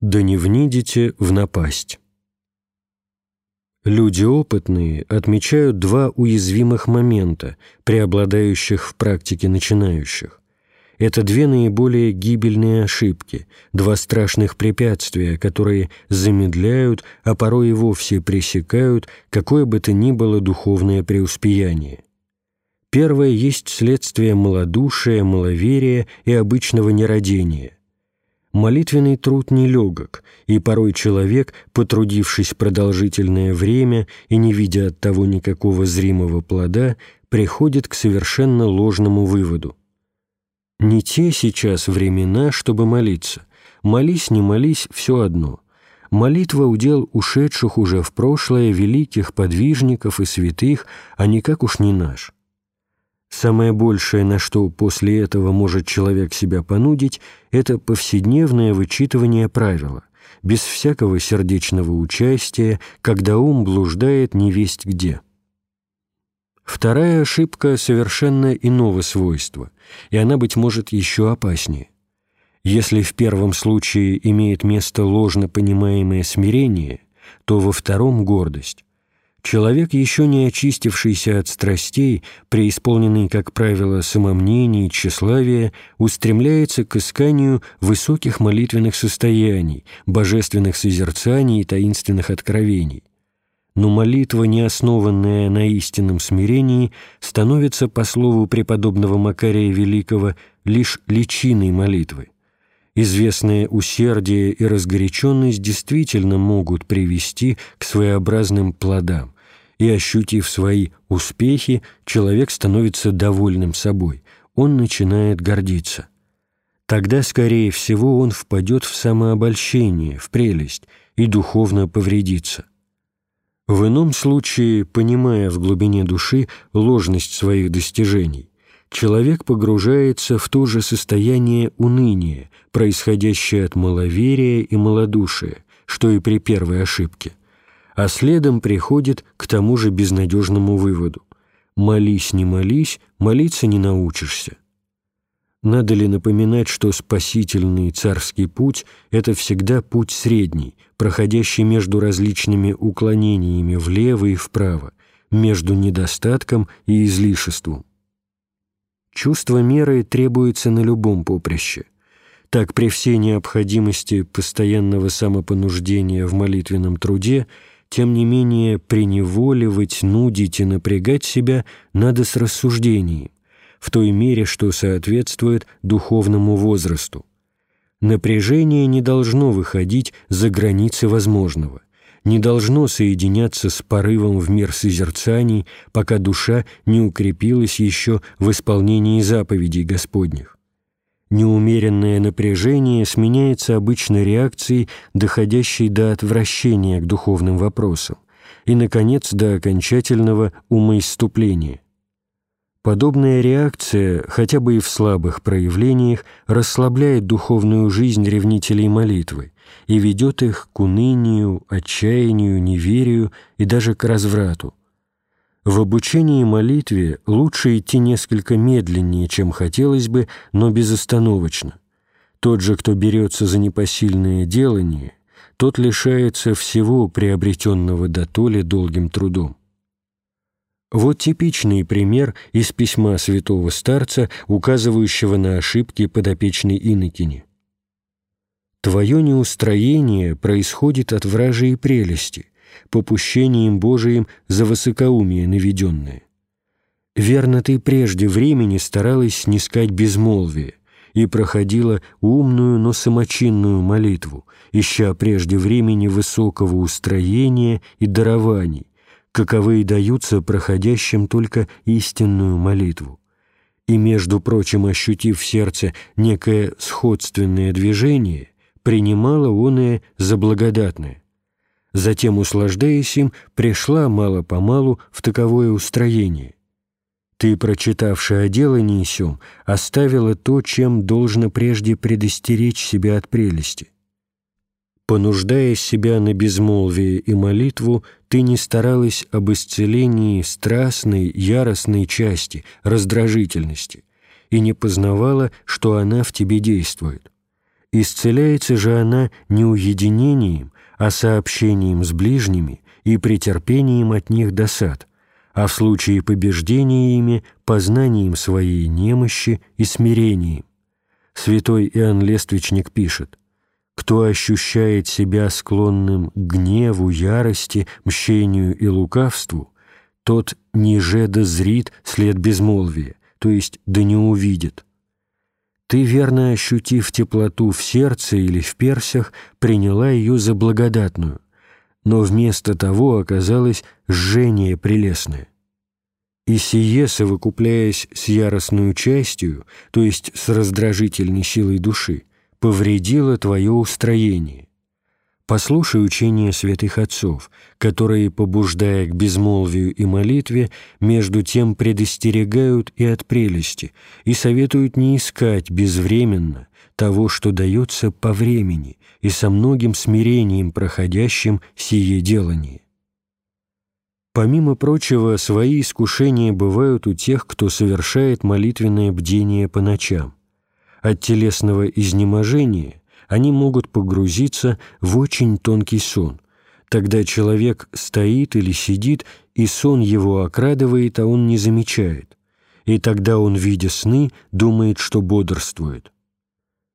Да не внидите в напасть. Люди опытные отмечают два уязвимых момента, преобладающих в практике начинающих. Это две наиболее гибельные ошибки, два страшных препятствия, которые замедляют, а порой и вовсе пресекают какое бы то ни было духовное преуспеяние. Первое есть следствие малодушия, маловерия и обычного нерадения. Молитвенный труд нелегок, и порой человек, потрудившись продолжительное время и не видя от того никакого зримого плода, приходит к совершенно ложному выводу. Не те сейчас времена, чтобы молиться. Молись, не молись, все одно. Молитва удел ушедших уже в прошлое великих подвижников и святых, а никак уж не наш. Самое большее, на что после этого может человек себя понудить, это повседневное вычитывание правила, без всякого сердечного участия, когда ум блуждает невесть где. Вторая ошибка совершенно иного свойства, и она, быть может, еще опаснее. Если в первом случае имеет место ложно понимаемое смирение, то во втором — гордость. Человек, еще не очистившийся от страстей, преисполненный, как правило, самомнений и тщеславия, устремляется к исканию высоких молитвенных состояний, божественных созерцаний и таинственных откровений. Но молитва, не основанная на истинном смирении, становится, по слову преподобного Макария Великого, лишь личиной молитвы. Известное усердие и разгоряченность действительно могут привести к своеобразным плодам, и, ощутив свои успехи, человек становится довольным собой, он начинает гордиться. Тогда, скорее всего, он впадет в самообольщение, в прелесть и духовно повредится. В ином случае, понимая в глубине души ложность своих достижений, человек погружается в то же состояние уныния, происходящее от маловерия и малодушия, что и при первой ошибке, а следом приходит к тому же безнадежному выводу «молись, не молись, молиться не научишься». Надо ли напоминать, что спасительный царский путь – это всегда путь средний, проходящий между различными уклонениями влево и вправо, между недостатком и излишеством? Чувство меры требуется на любом поприще. Так, при всей необходимости постоянного самопонуждения в молитвенном труде, тем не менее преневоливать, нудить и напрягать себя надо с рассуждением, в той мере, что соответствует духовному возрасту. Напряжение не должно выходить за границы возможного не должно соединяться с порывом в мир созерцаний, пока душа не укрепилась еще в исполнении заповедей Господних. Неумеренное напряжение сменяется обычно реакцией, доходящей до отвращения к духовным вопросам и, наконец, до окончательного умоиступления. Подобная реакция, хотя бы и в слабых проявлениях, расслабляет духовную жизнь ревнителей молитвы и ведет их к унынию, отчаянию, неверию и даже к разврату. В обучении молитве лучше идти несколько медленнее, чем хотелось бы, но безостановочно. Тот же, кто берется за непосильное делание, тот лишается всего приобретенного дотоле долгим трудом. Вот типичный пример из письма святого старца, указывающего на ошибки подопечной инокини. Твое неустроение происходит от вражьей прелести, попущением Божиим за высокоумие наведенное. Верно, ты прежде времени старалась снискать безмолвие и проходила умную, но самочинную молитву, ища прежде времени высокого устроения и дарований, каковые даются проходящим только истинную молитву. И, между прочим, ощутив в сердце некое сходственное движение, принимала оное за благодатное. Затем, услаждаясь им, пришла мало-помалу в таковое устроение. Ты, прочитавши о делании сём, оставила то, чем должно прежде предостеречь себя от прелести. Понуждая себя на безмолвие и молитву, ты не старалась об исцелении страстной, яростной части, раздражительности, и не познавала, что она в тебе действует Исцеляется же она не уединением, а сообщением с ближними и претерпением от них досад, а в случае побеждения ими познанием своей немощи и смирением. Святой Иоанн Лествичник пишет, «Кто ощущает себя склонным к гневу, ярости, мщению и лукавству, тот ниже дозрит след безмолвия, то есть да не увидит. Ты, верно ощутив теплоту в сердце или в персях, приняла ее за благодатную, но вместо того оказалось жжение прелестное. И сие, совокупляясь с яростную частью, то есть с раздражительной силой души, повредило твое устроение, Послушай учение святых отцов, которые, побуждая к безмолвию и молитве, между тем предостерегают и от прелести, и советуют не искать безвременно того, что дается по времени и со многим смирением проходящим сие делание. Помимо прочего, свои искушения бывают у тех, кто совершает молитвенное бдение по ночам. От телесного изнеможения они могут погрузиться в очень тонкий сон. Тогда человек стоит или сидит, и сон его окрадывает, а он не замечает. И тогда он, видя сны, думает, что бодрствует.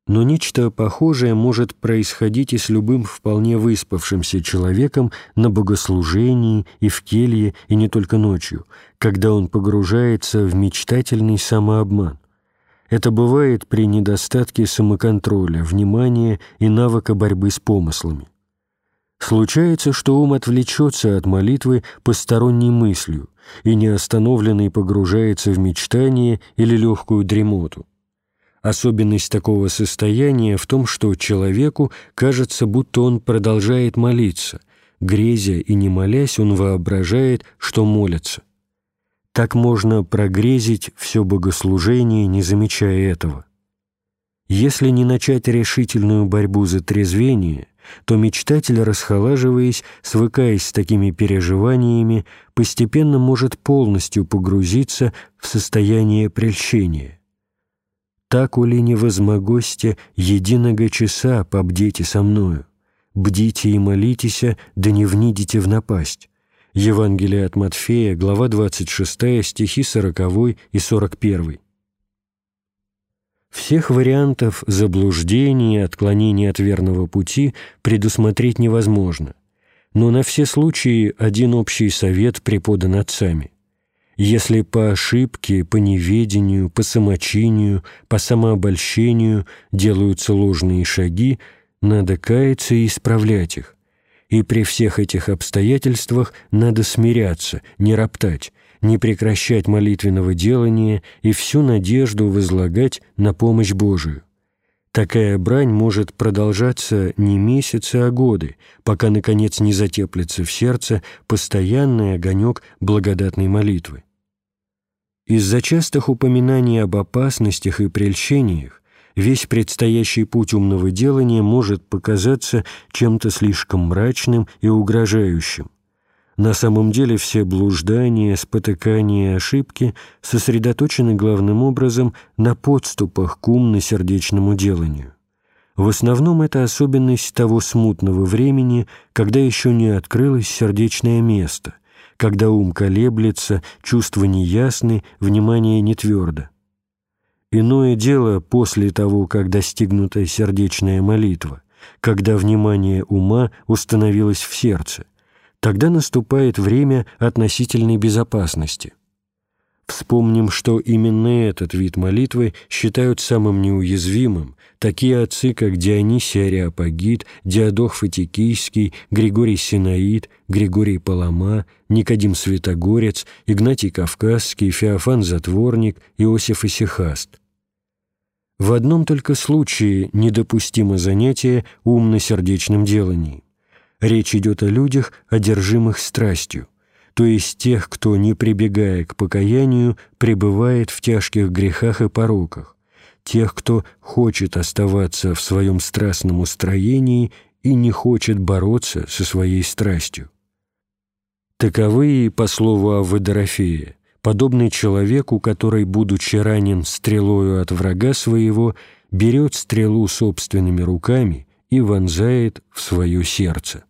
Но нечто похожее может происходить и с любым вполне выспавшимся человеком на богослужении и в келье, и не только ночью, когда он погружается в мечтательный самообман. Это бывает при недостатке самоконтроля, внимания и навыка борьбы с помыслами. Случается, что ум отвлечется от молитвы посторонней мыслью и неостановленный погружается в мечтание или легкую дремоту. Особенность такого состояния в том, что человеку кажется, будто он продолжает молиться, грезя и не молясь, он воображает, что молится. Так можно прогрезить все богослужение, не замечая этого. Если не начать решительную борьбу за трезвение, то мечтатель, расхолаживаясь, свыкаясь с такими переживаниями, постепенно может полностью погрузиться в состояние прельщения. «Так, ули не единого часа побдите со мною, бдите и молитесь, да не внидите в напасть». Евангелие от Матфея, глава 26, стихи 40 и 41. Всех вариантов заблуждений и отклонений от верного пути предусмотреть невозможно, но на все случаи один общий совет преподан отцами. Если по ошибке, по неведению, по самочинию, по самообольщению делаются ложные шаги, надо каяться и исправлять их и при всех этих обстоятельствах надо смиряться, не роптать, не прекращать молитвенного делания и всю надежду возлагать на помощь Божию. Такая брань может продолжаться не месяцы, а годы, пока, наконец, не затеплится в сердце постоянный огонек благодатной молитвы. Из-за частых упоминаний об опасностях и прельщениях весь предстоящий путь умного делания может показаться чем-то слишком мрачным и угрожающим. На самом деле все блуждания, спотыкания и ошибки сосредоточены главным образом на подступах к умно-сердечному деланию. В основном это особенность того смутного времени, когда еще не открылось сердечное место, когда ум колеблется, чувства неясны, внимание не твердо. Иное дело после того, как достигнута сердечная молитва, когда внимание ума установилось в сердце. Тогда наступает время относительной безопасности. Вспомним, что именно этот вид молитвы считают самым неуязвимым такие отцы, как Дионисий Ариапагит, Диадох Фатикийский, Григорий Синаид, Григорий Палама, Никодим Святогорец, Игнатий Кавказский, Феофан Затворник, Иосиф Исихаст – в одном только случае недопустимо занятие умно-сердечным деланием. Речь идет о людях, одержимых страстью, то есть тех, кто, не прибегая к покаянию, пребывает в тяжких грехах и пороках, тех, кто хочет оставаться в своем страстном устроении и не хочет бороться со своей страстью. Таковые, по слову Аввы подобный человеку, который, будучи ранен стрелою от врага своего, берет стрелу собственными руками и вонзает в свое сердце.